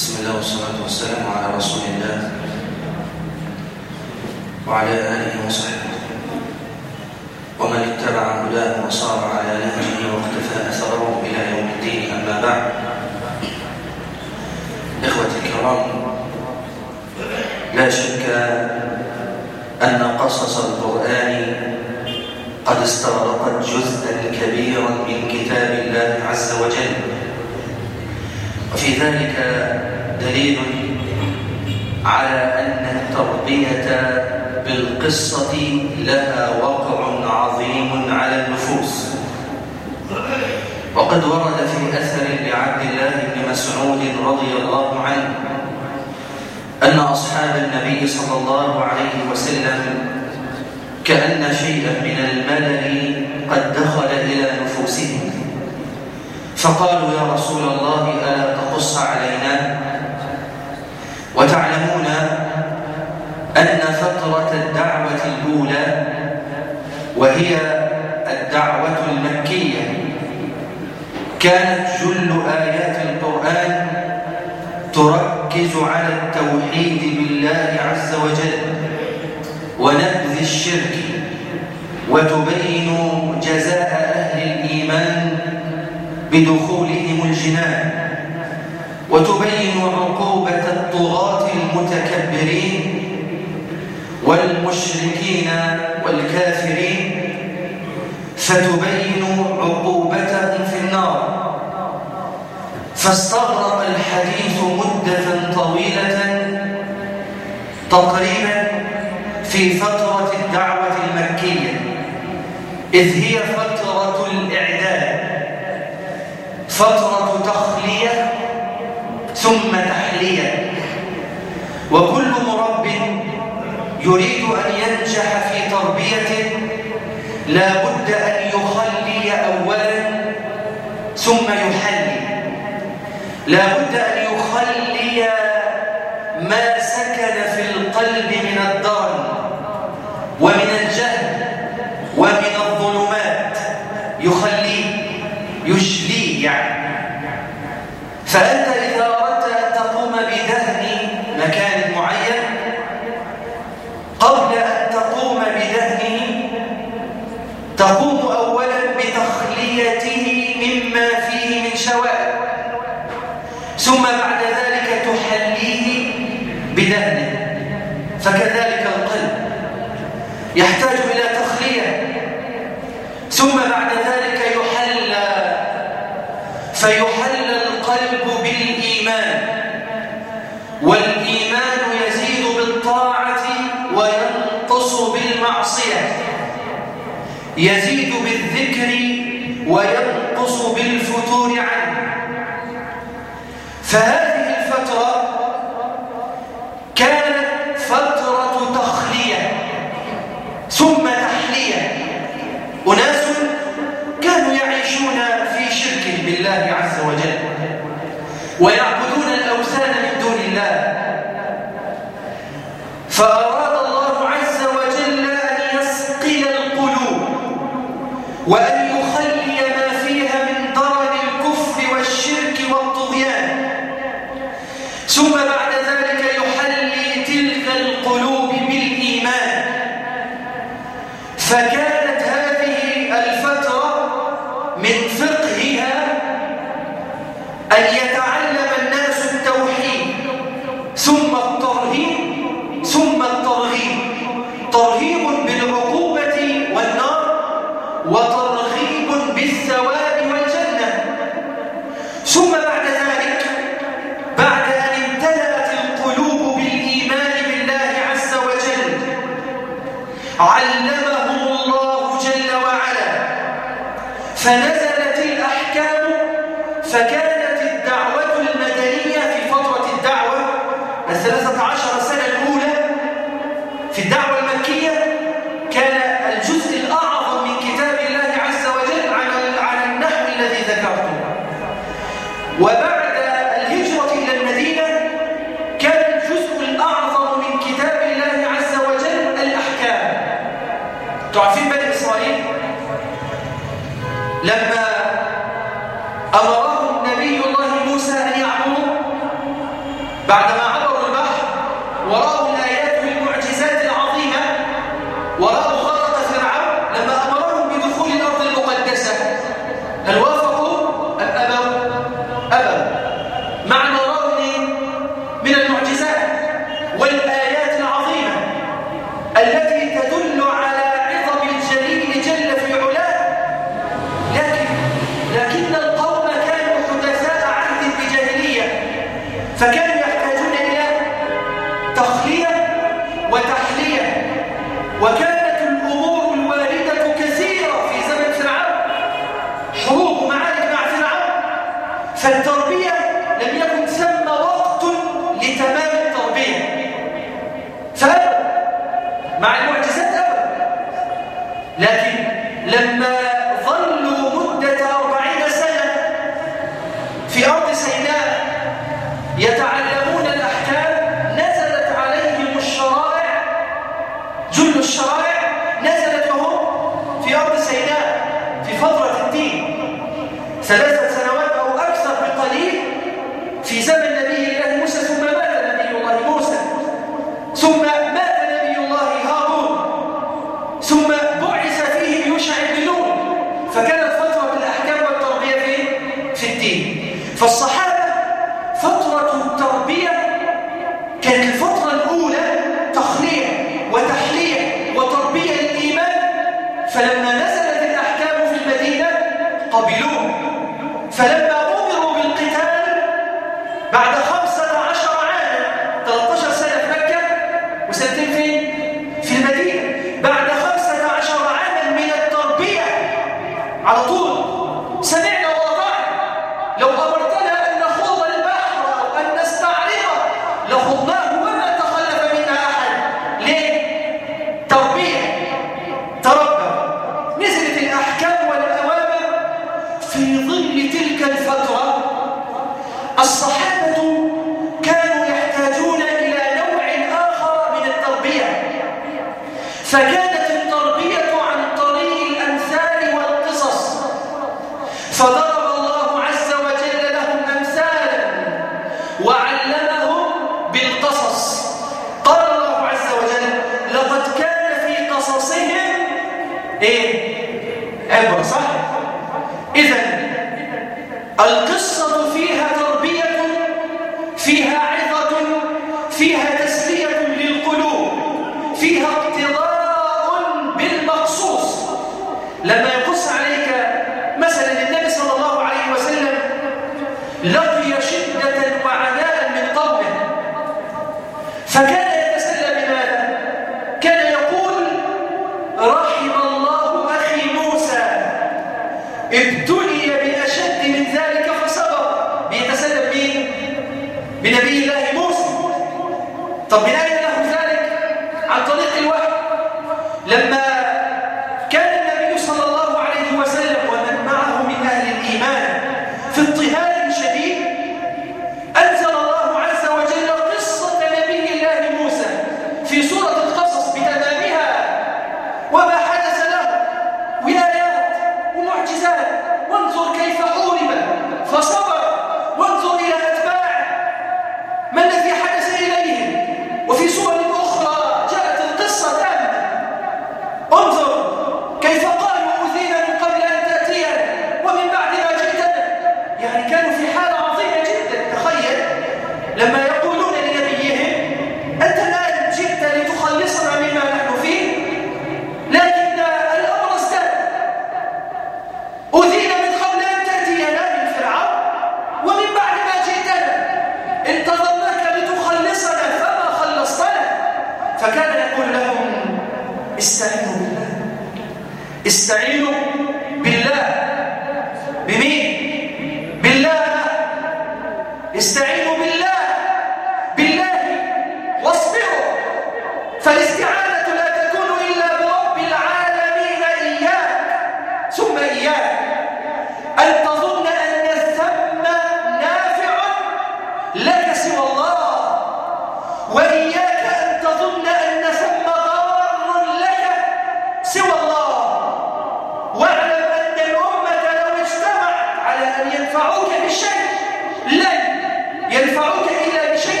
بسم الله والصلاة والسلام على رسول الله وعلى آله وصحبه. ومن اتبع هداه وصار على نهجه واقتفى أثره إلى يوم الدين أما بعد. إخوتي الكرام لا شك أن قصص القرآن قد استغرقت جزءا كبيرا من كتاب الله عز وجل. وفي ذلك دليل على أن التربية بالقصة لها وقع عظيم على النفوس. وقد ورد في أثر لعبد الله بن مسعود رضي الله عنه أن أصحاب النبي صلى الله عليه وسلم كأن شيئا من الملل قد دخل إلى نفوسهم. فقالوا يا رسول الله ألا تقص علينا؟ وتعلمون أن فترة الدعوة الأولى وهي الدعوة المكية. كانت جل آيات القرآن تركز على التوحيد بالله عز وجل ونبذ الشرك وتبين جزاء بدخولهم الجنان وتبين عقوبة الطغاة المتكبرين والمشركين والكافرين فتبين عقوبتهم في النار. فاستغرق الحديث مدة طويلة تقريبا في فترة الدعوة المكية إذ هي فترة فترة تخلية ثم تحلية. وكل مرب يريد أن ينجح في تربيته لا بد أن يخلي أولا ثم يحلي. لا بد أن يخلي ما سكن في القلب من الدرن ومن الجهل ومن الظلمات. يخليه يعني فأنت إذا أردت أن تقوم بدهن مكان معين قبل أن تقوم بدهنه تقوم أولا بتخليته مما فيه من شوائب ثم بعد ذلك تحليه بدهنه فكذلك القلب يحتاج إلى تخلية ثم بعد ذلك يحلى فيحلى القلب بالإيمان والإيمان يزيد بالطاعة وينقص بالمعصية يزيد بالذكر وينقص بالفتور عنه. فهذه الفترة كانت فترة تخلية ثم تحلية. أناس كانوا يعيشون في شرك بالله عز وجل ويعبدون الأوثان من دون الله. فأراد بعدما عبروا البحر ورأوا إيه عبرة صح إذا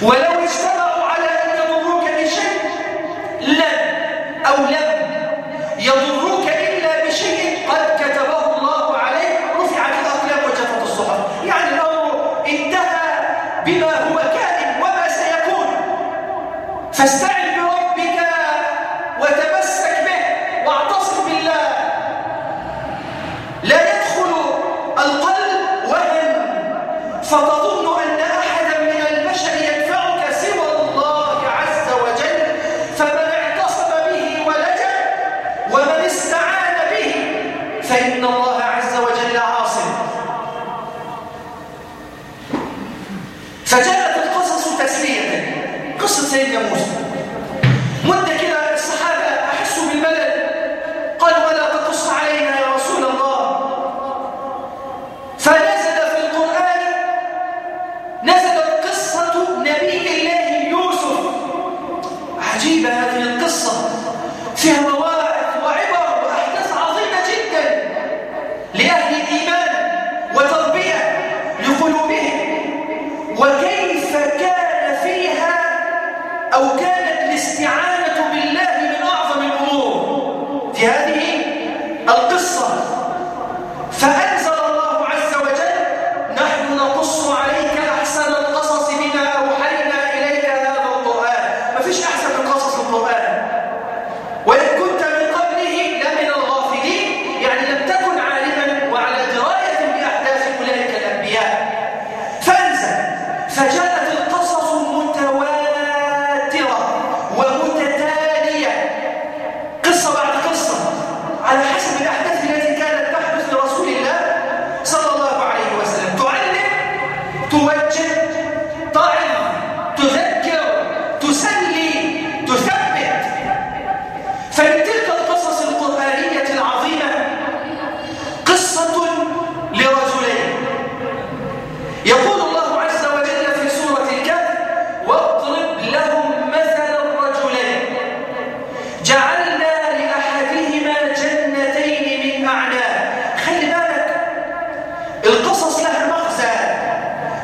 whether we stay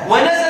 When does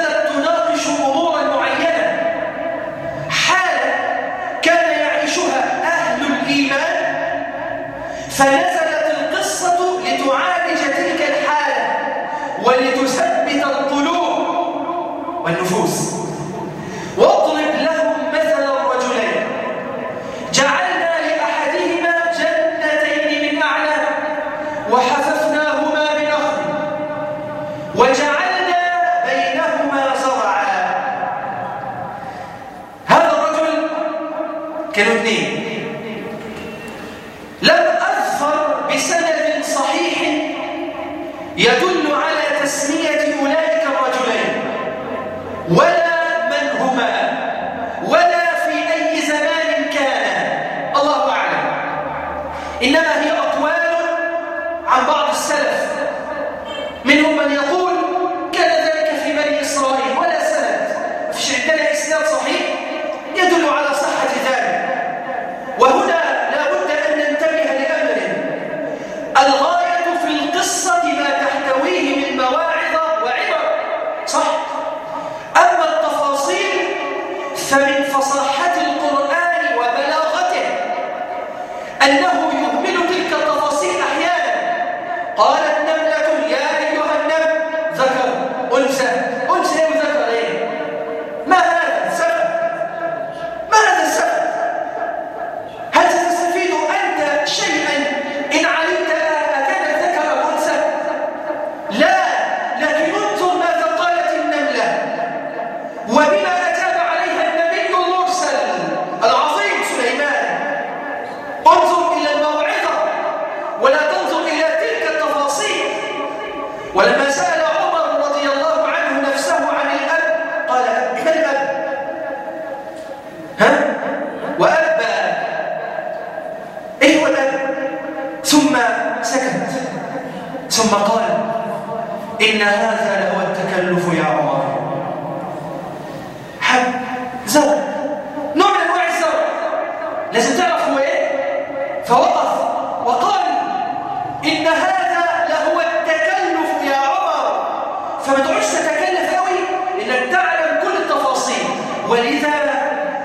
ولذا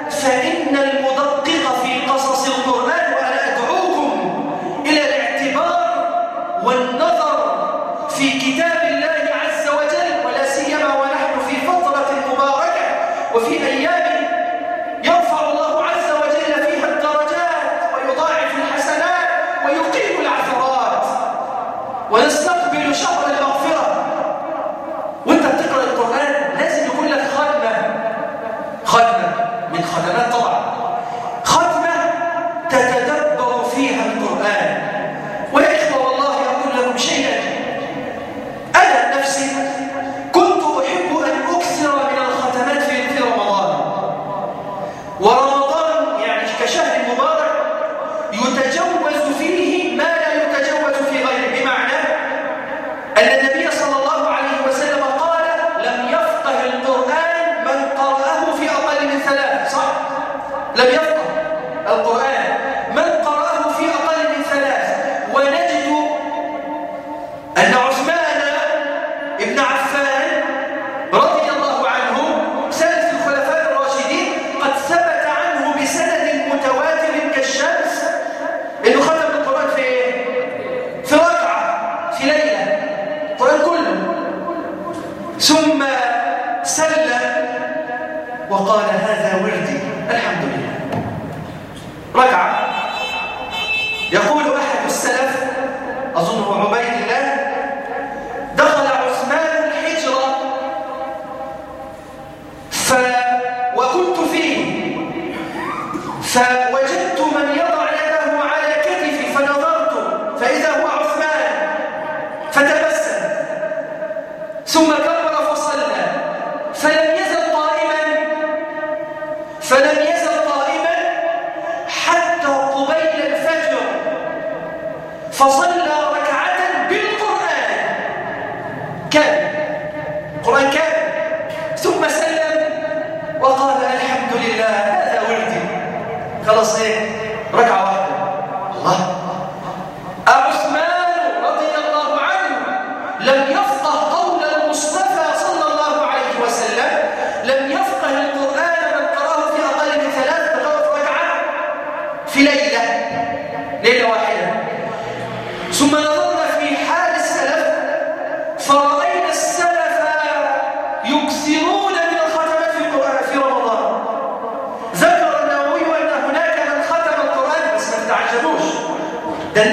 فإن المدقق ليلة واحدة. ثم نظرنا في حال السلف فرأينا السلف يكثرون من الختمات في القرآن في رمضان. ذكر النووي أن هناك من ختم القرآن بس ما تعجبوش. ده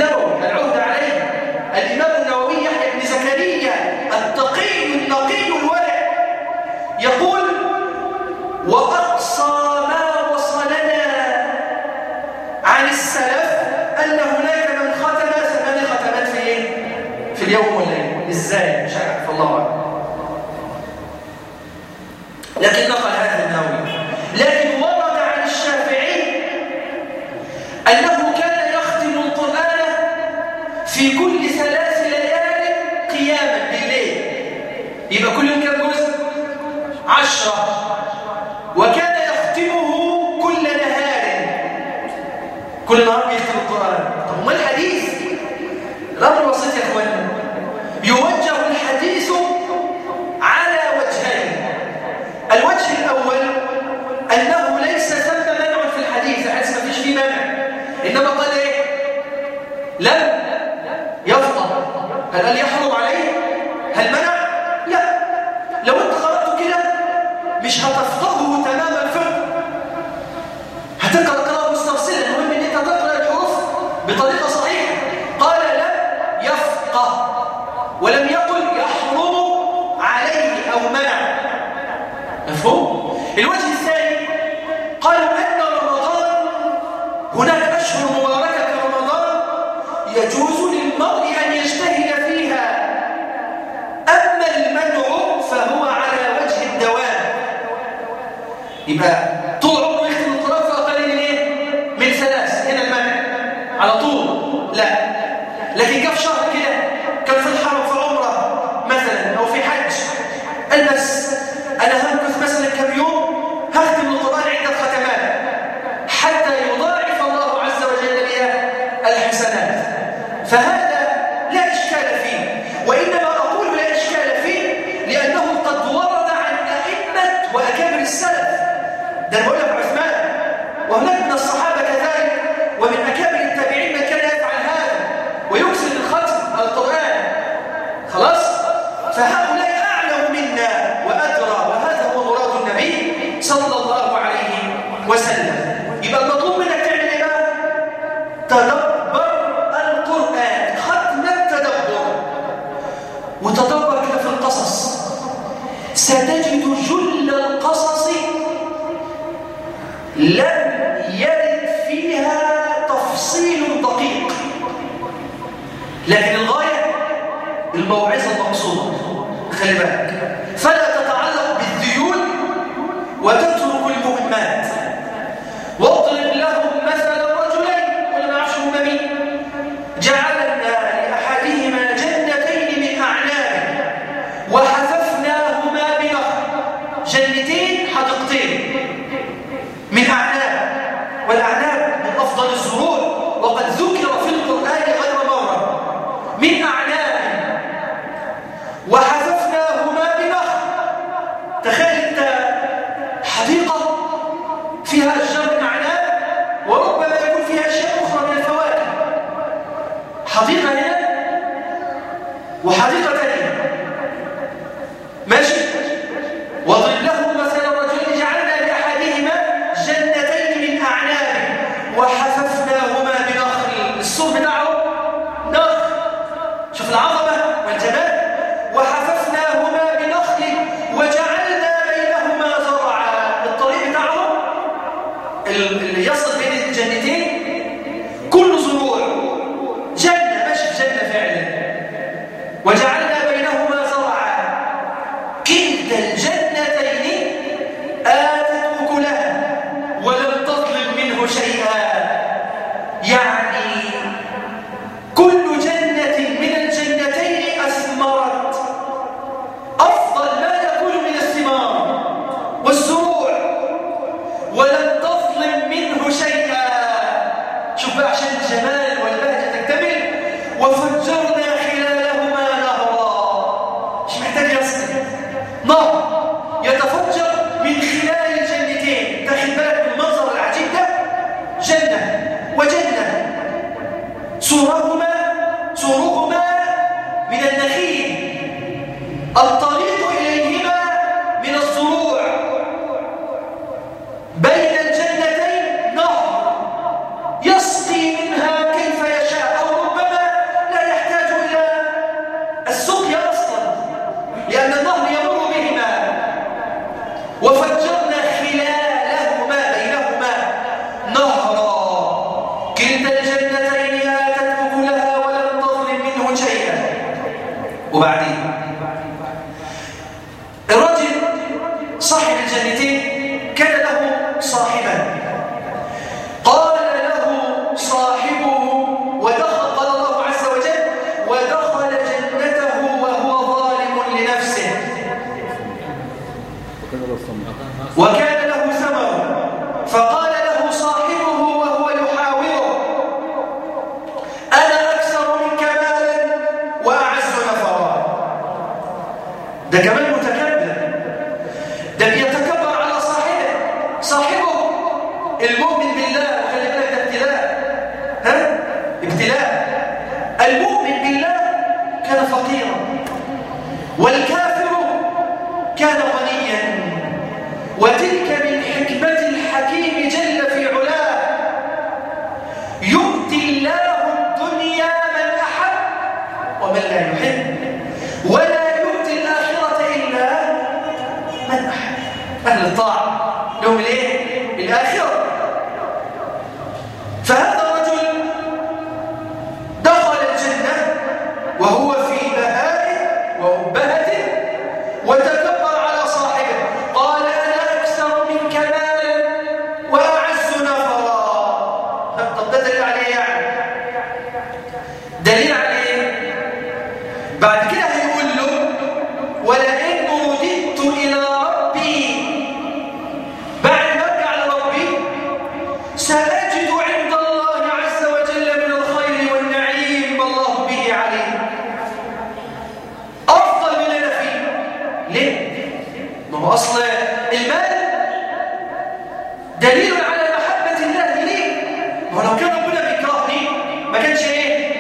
ولو كان ربنا بيكرهني ما كانش إيه؟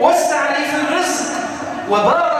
وسع لي في الرزق وبارك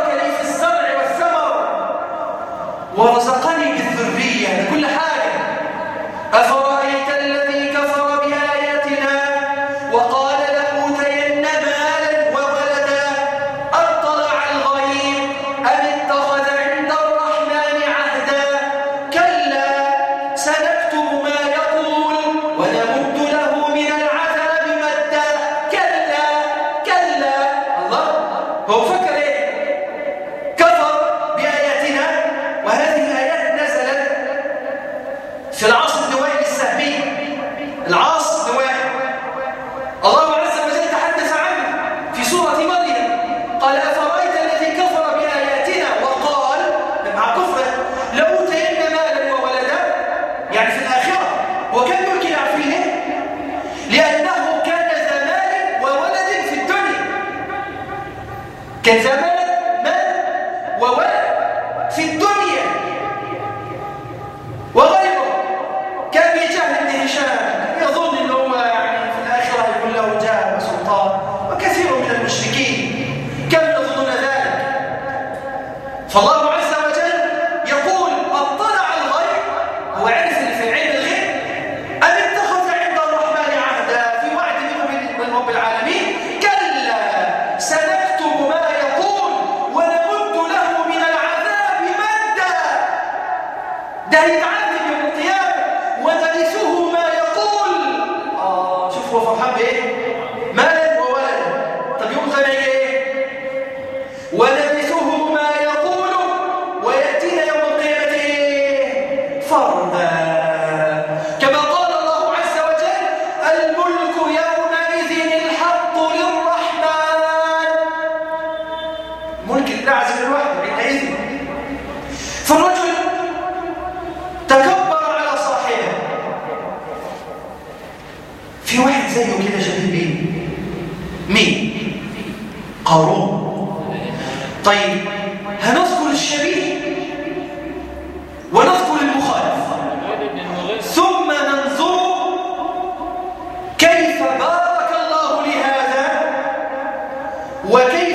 O é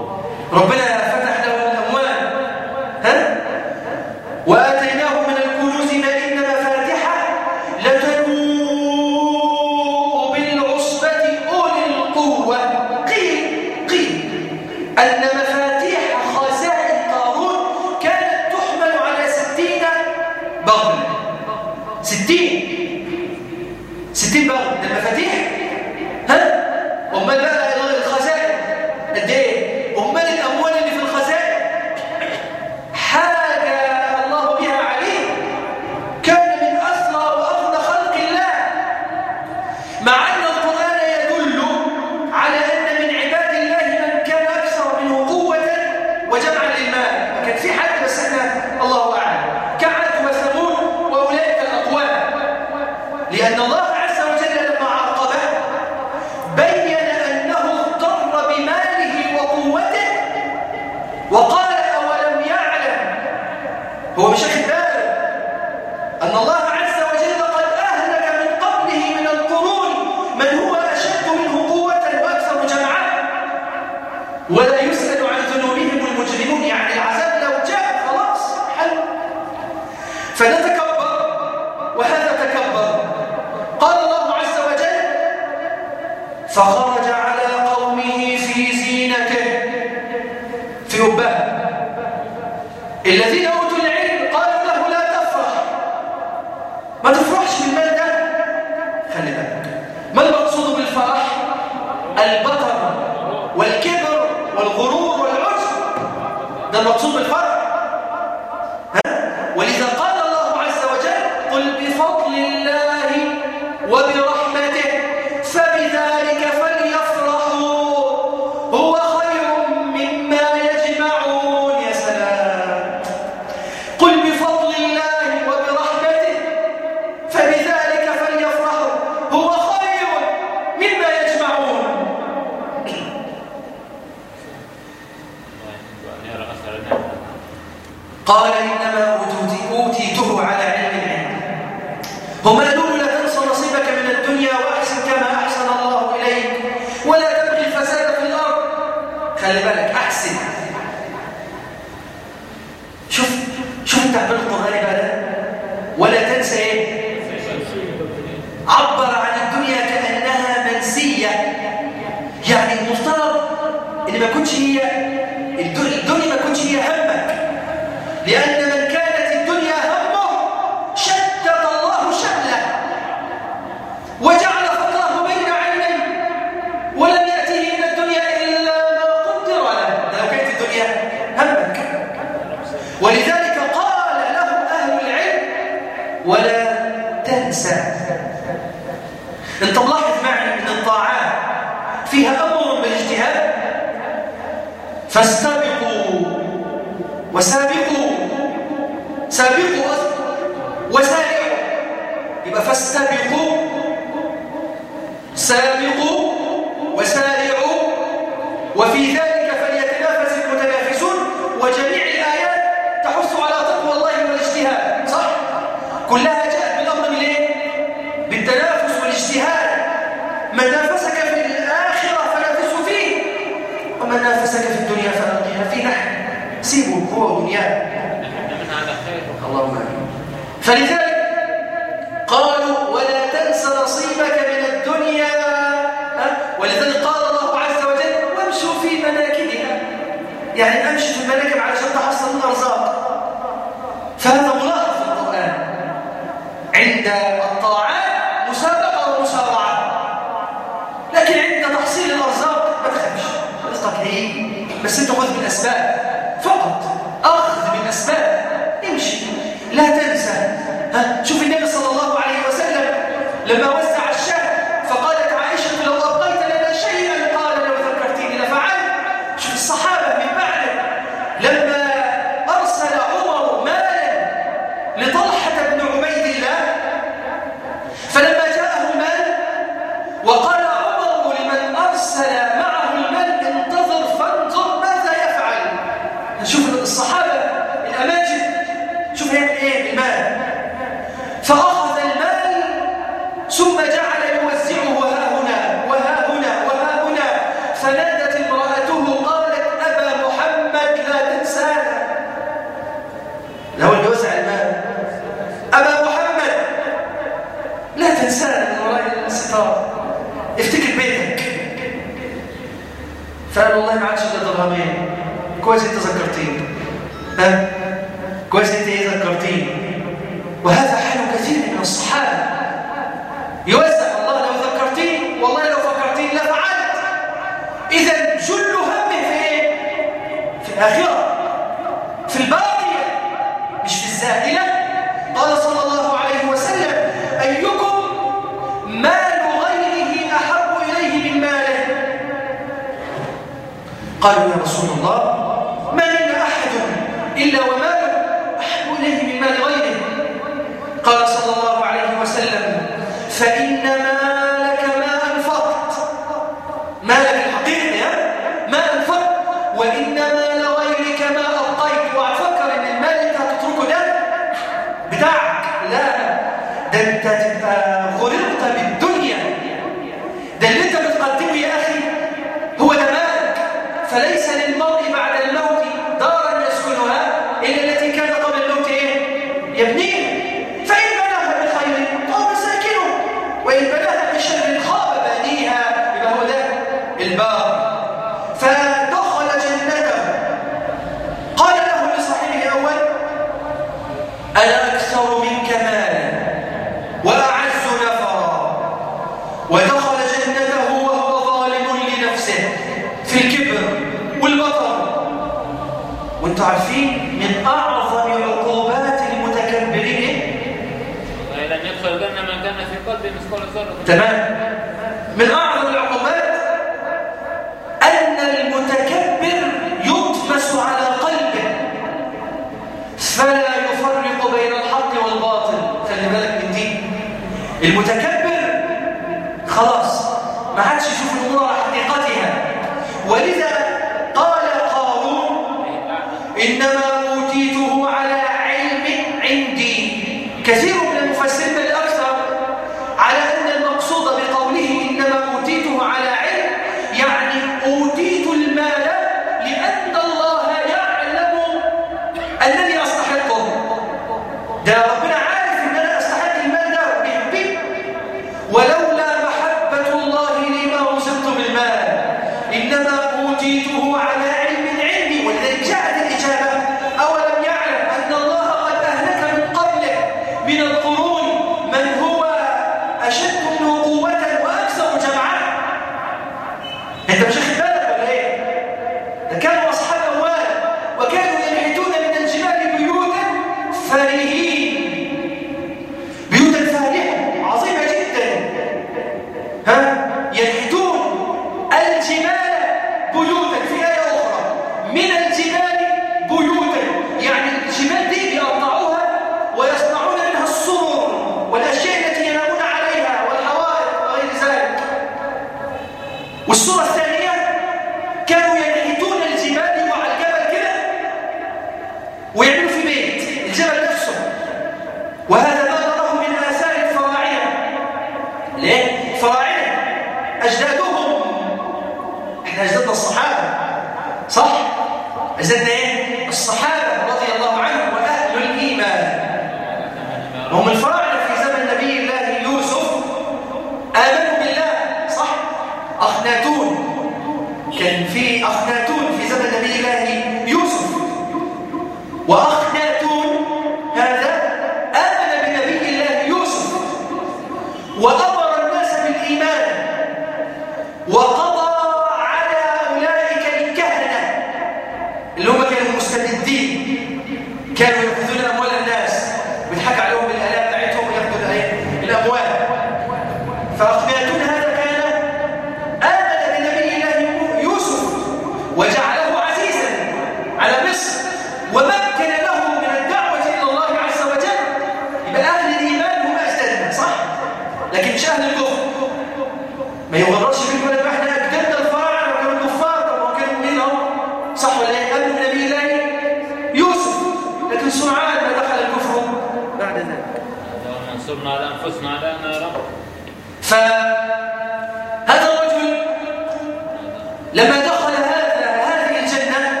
لما دخل هذا هذه الجنة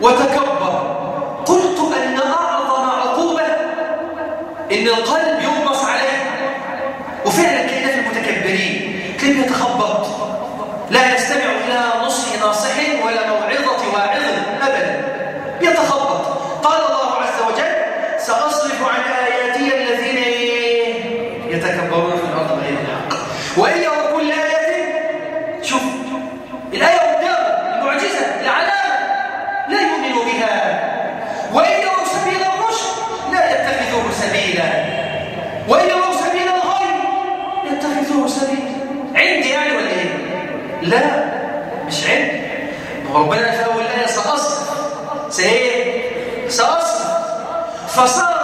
وتكون ربنا فاول أول سأصل سأصل فصار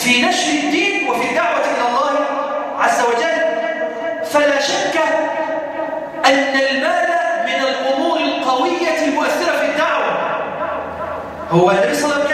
في نشر الدين وفي الدعوة إلى الله عز وجل فلا شك أن المال من الأمور القوية المؤثرة في الدعوة. هو النبي صلى الله عليه وسلم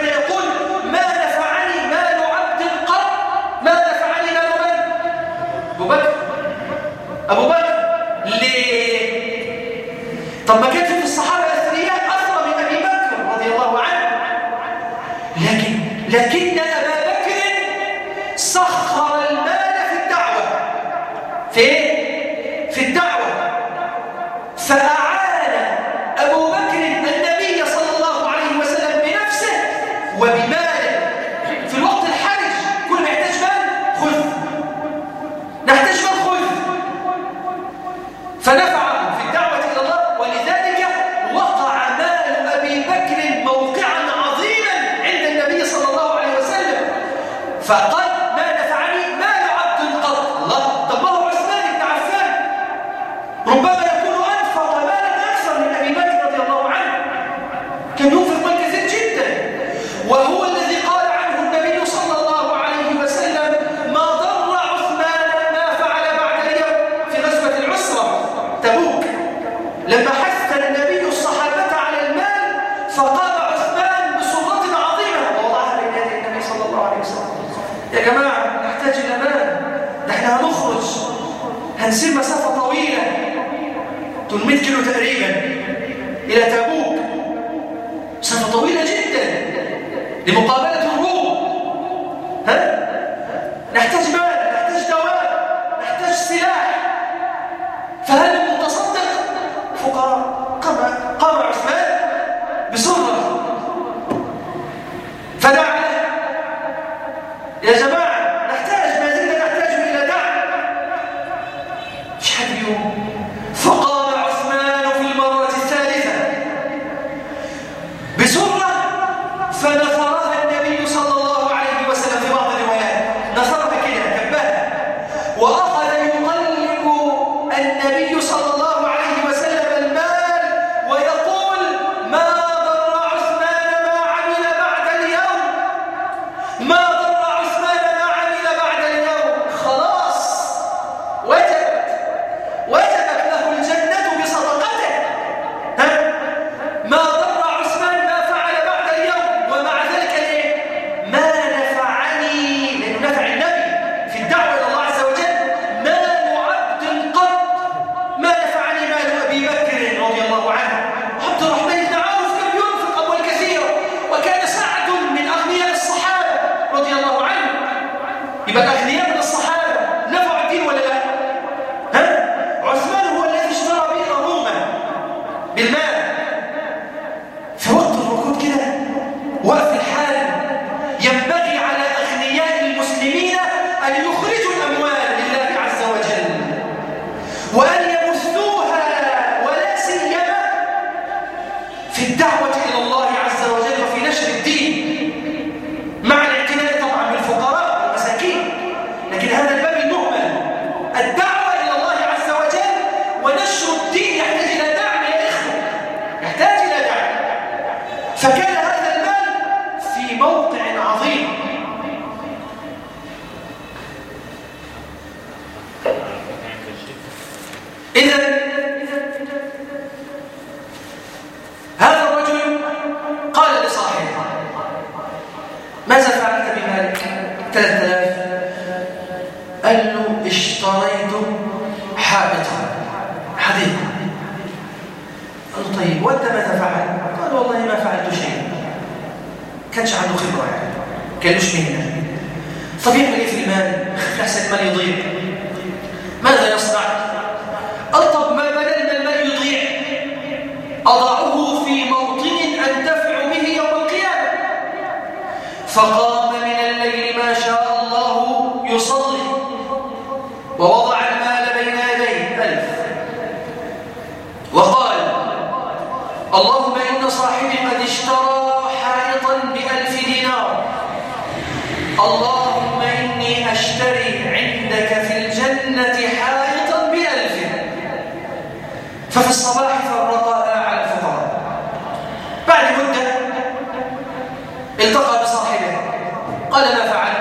قال ما فعل؟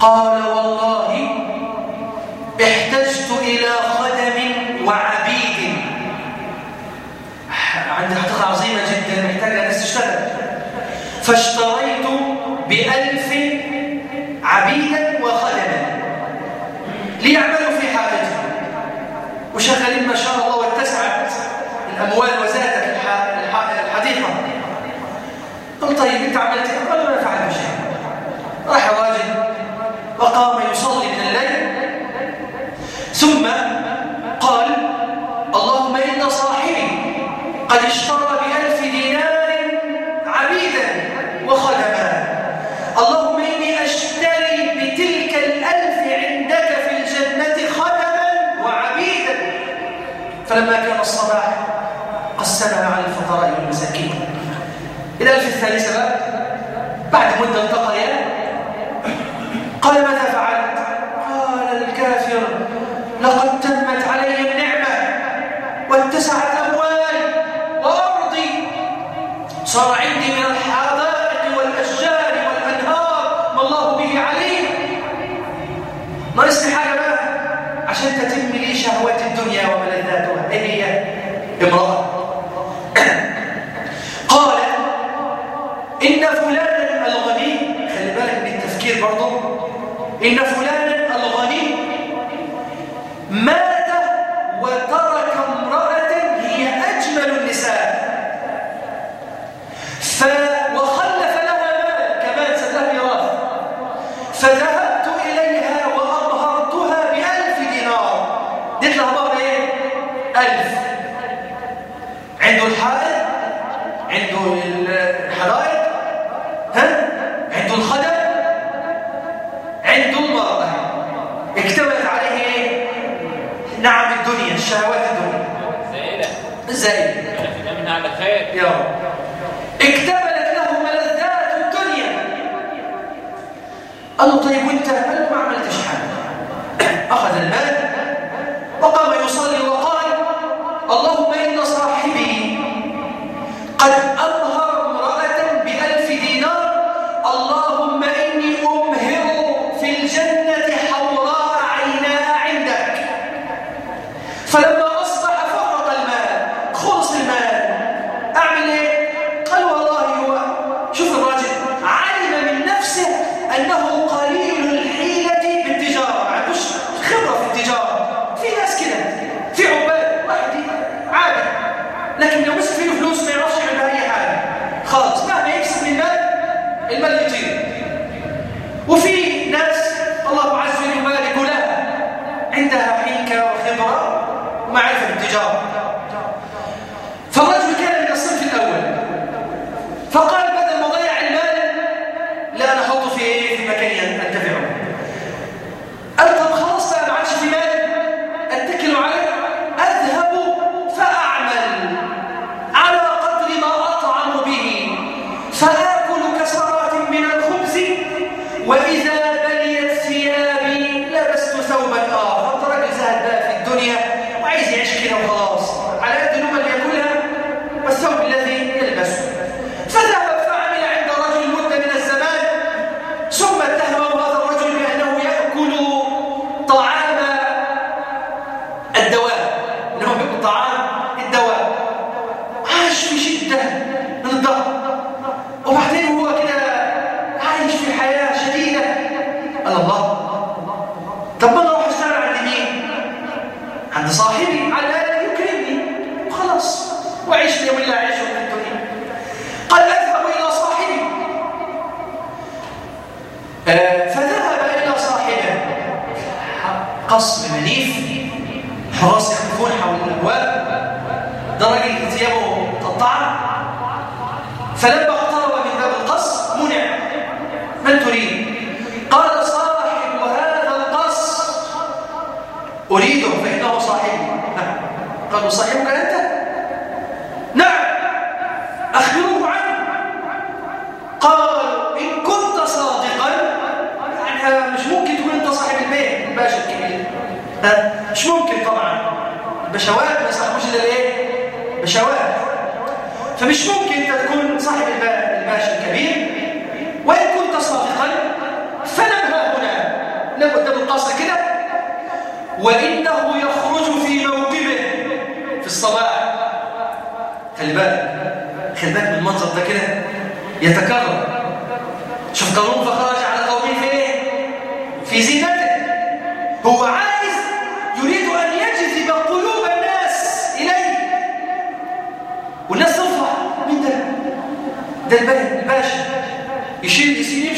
قال والله احتجت إلى خدم وعبيد. عندي حقيقة عظيمة جدا محتاج ان تشتغل فاشتريت بألف عبيدا وخدما ليعملوا في حاجتي. وشغالين ما شاء الله واتسعت الأموال وزادت الحديقة. قلت طيب أنت عملت إيه؟ وقام يصلي من الليل. ثم قال اللهم إن صاحبي. قد اشترى نام قدام القصر كده وإنه يخرج في موكبه في الصباح. خلي بالك خلي بالك من المنظر ده كده يتكرر. شوف قانون فخرج على قومه في إيه؟ في زينته. هو عايز يريد أن يجذب قلوب الناس إليه. والناس تفرح مين ده؟ ده البلد الباشا. يشيل يسير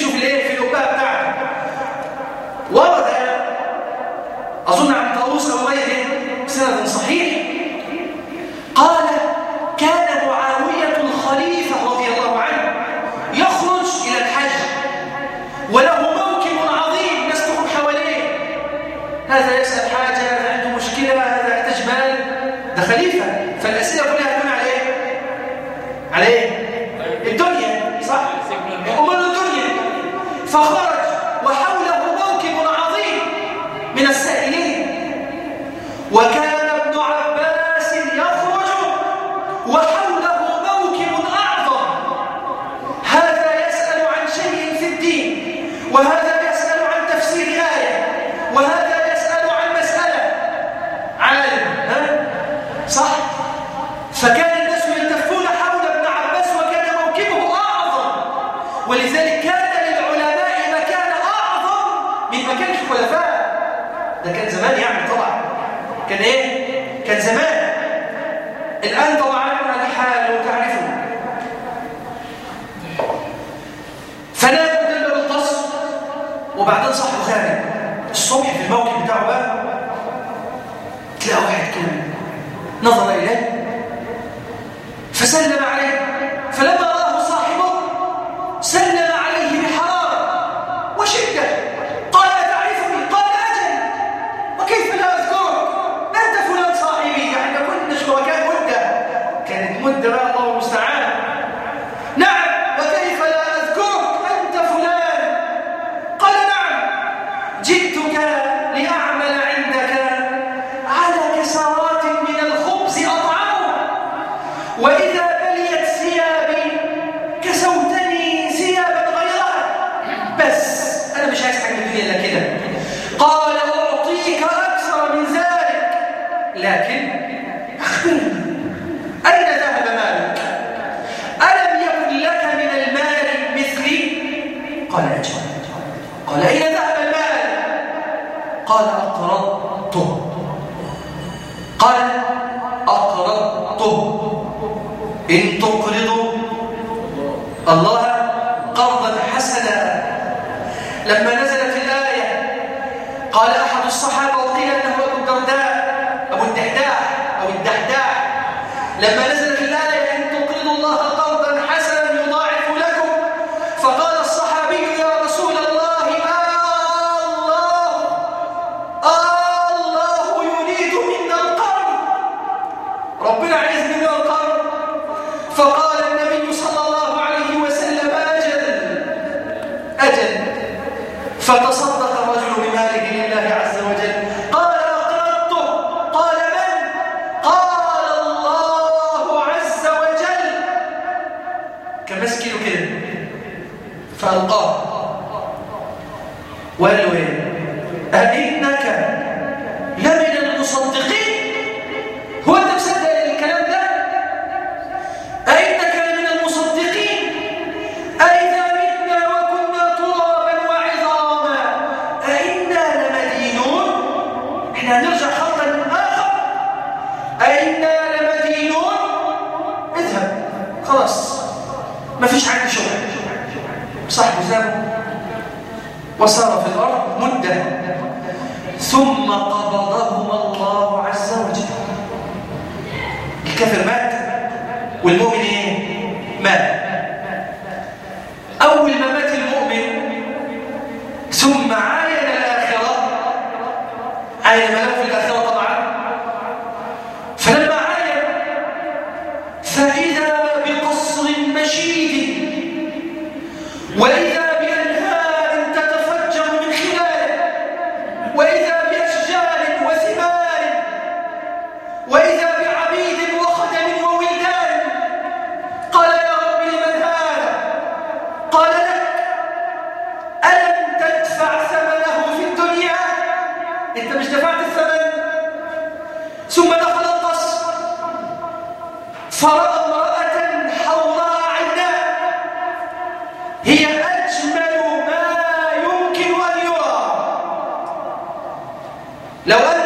من دفعت الثمن. ثم دخل القصر. فرأى امرأة حولها عيناه. هي أجمل ما يمكن أن يرى. لو أن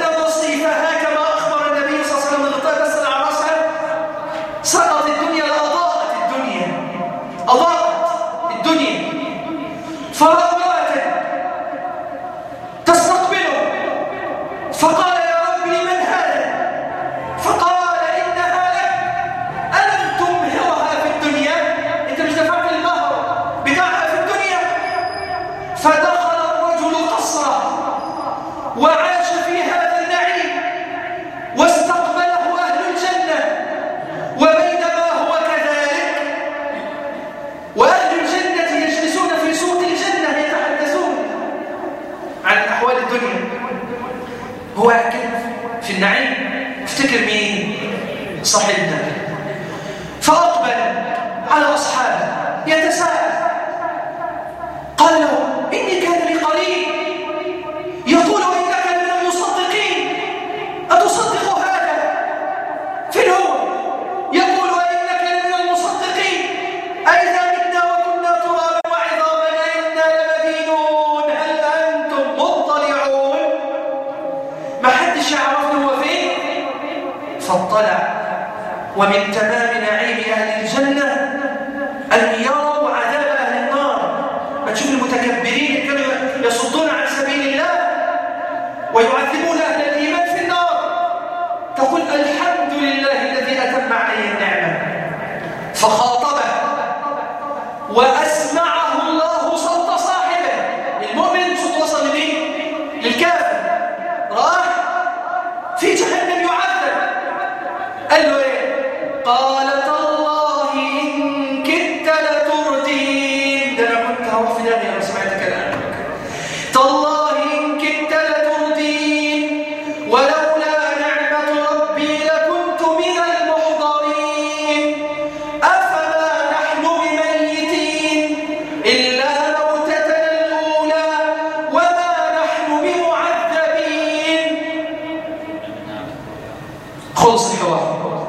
خلص الحوار.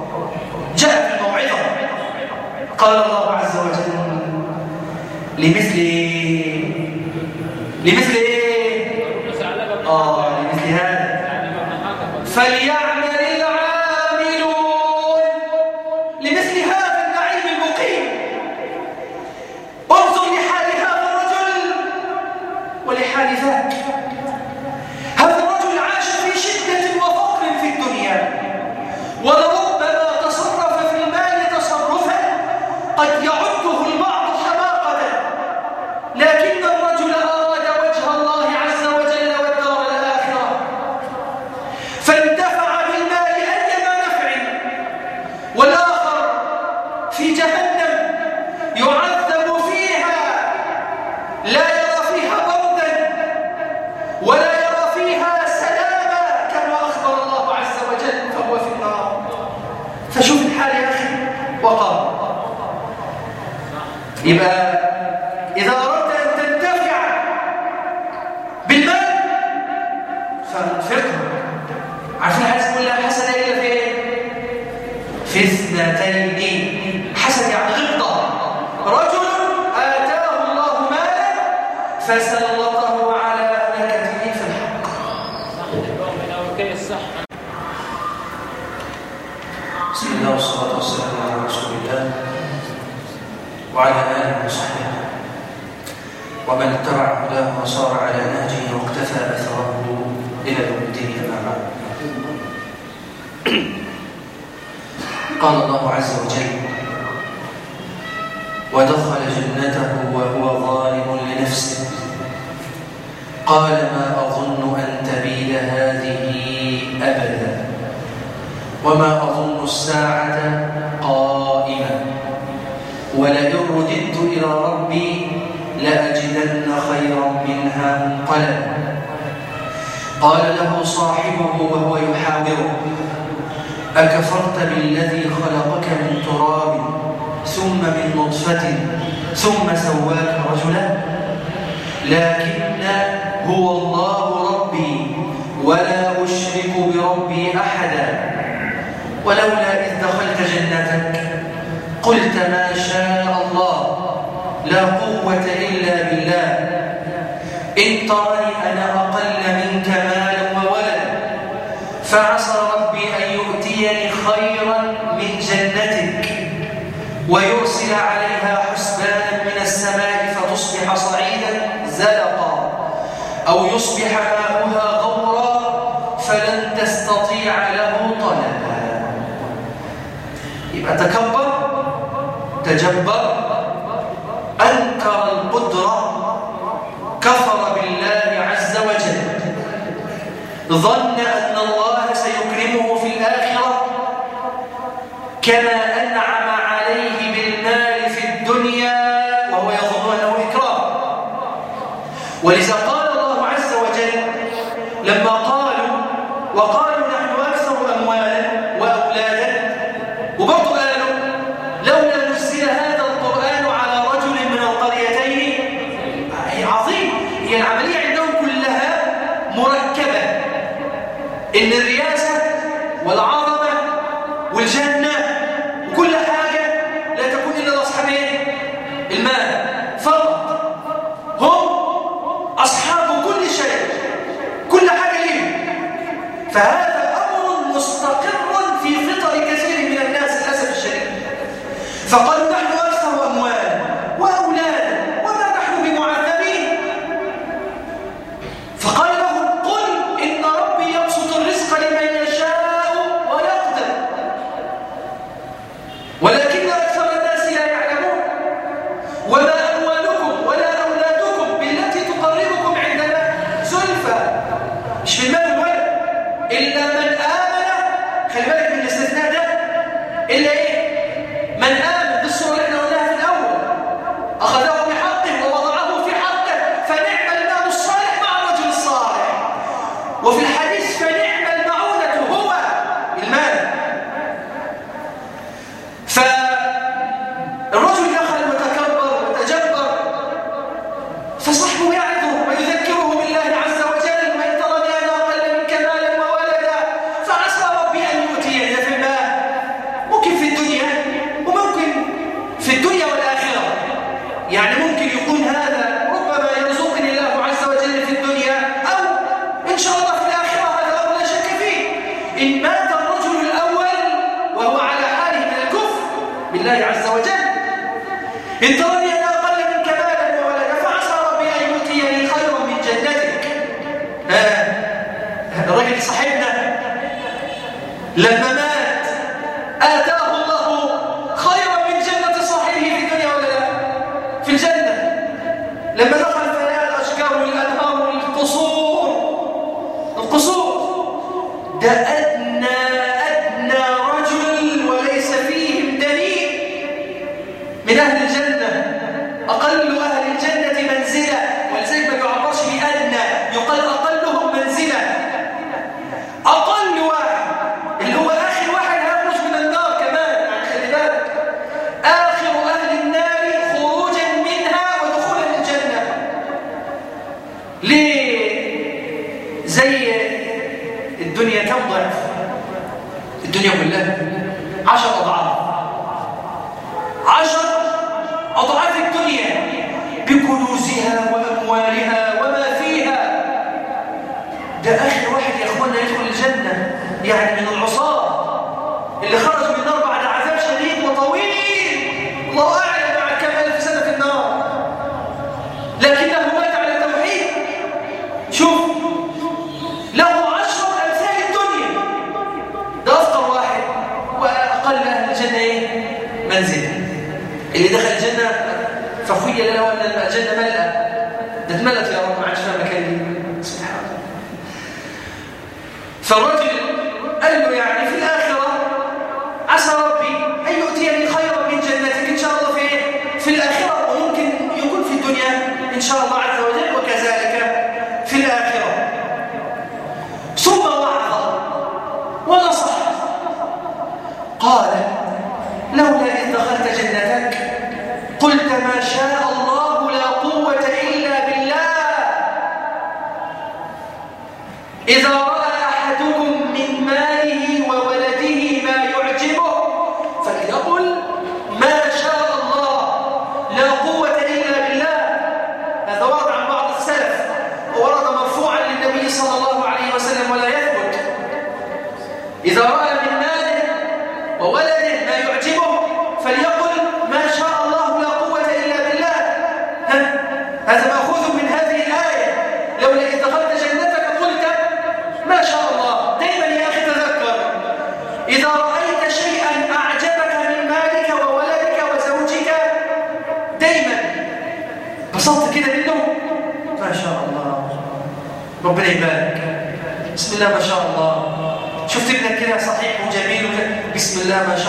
جاء في الموعظة. قال الله عز وجل لمثل لمثل ولولا إذ دخلت جنتك قلت ما شاء الله لا قوة إلا بالله. إن تراني أنا أقل منك مالا وولدا فعسى ربي أن يؤتيني خيرا من جنتك ويرسل علي تشبه وجميل. بسم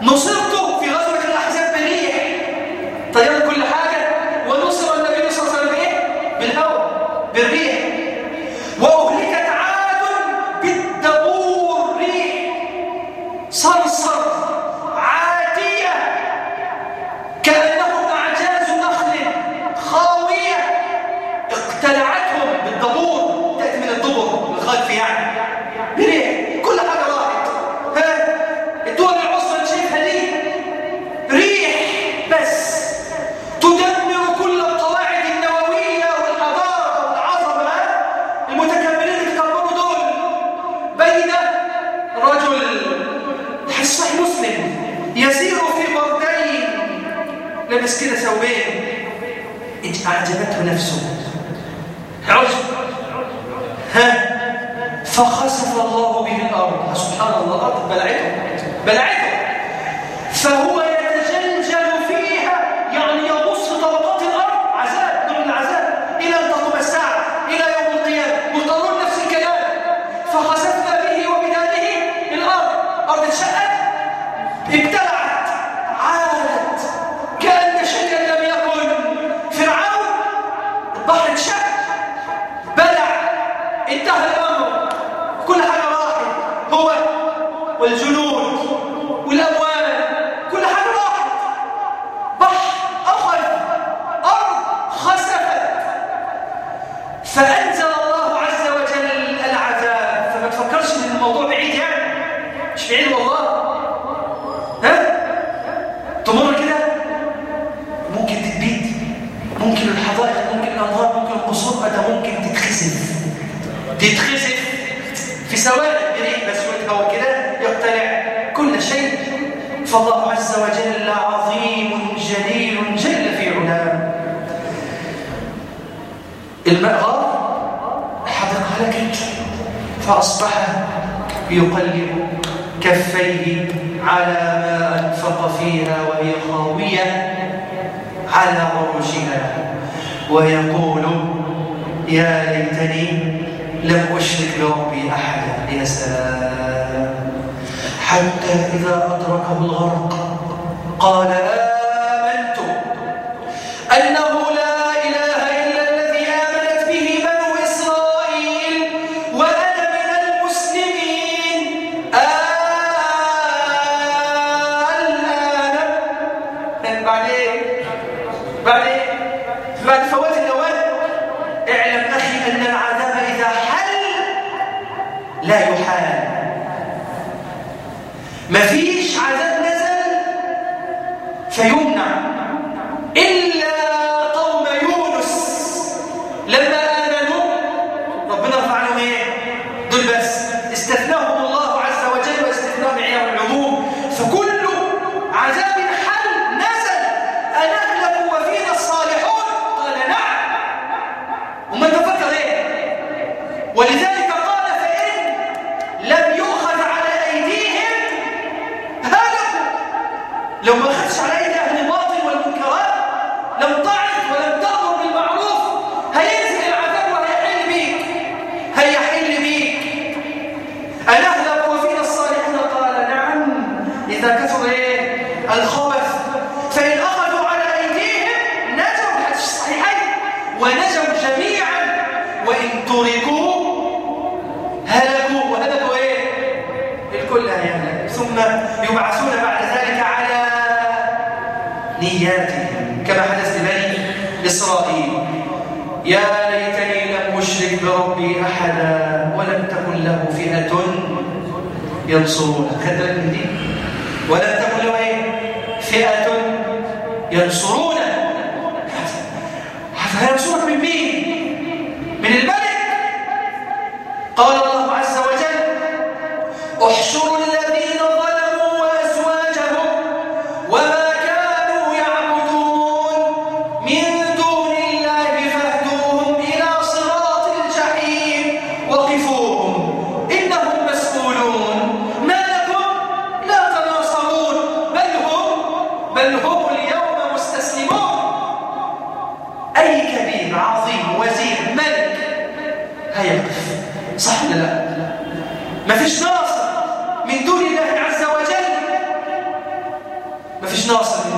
Nosotros قال آه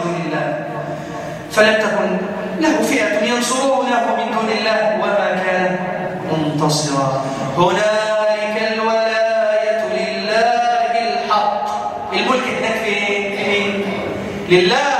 من دون فلم تكن له فئة ينصرونه من دون الله وما كان منتصرا. هنالك الولاية لله الحق. الملك هناك لله.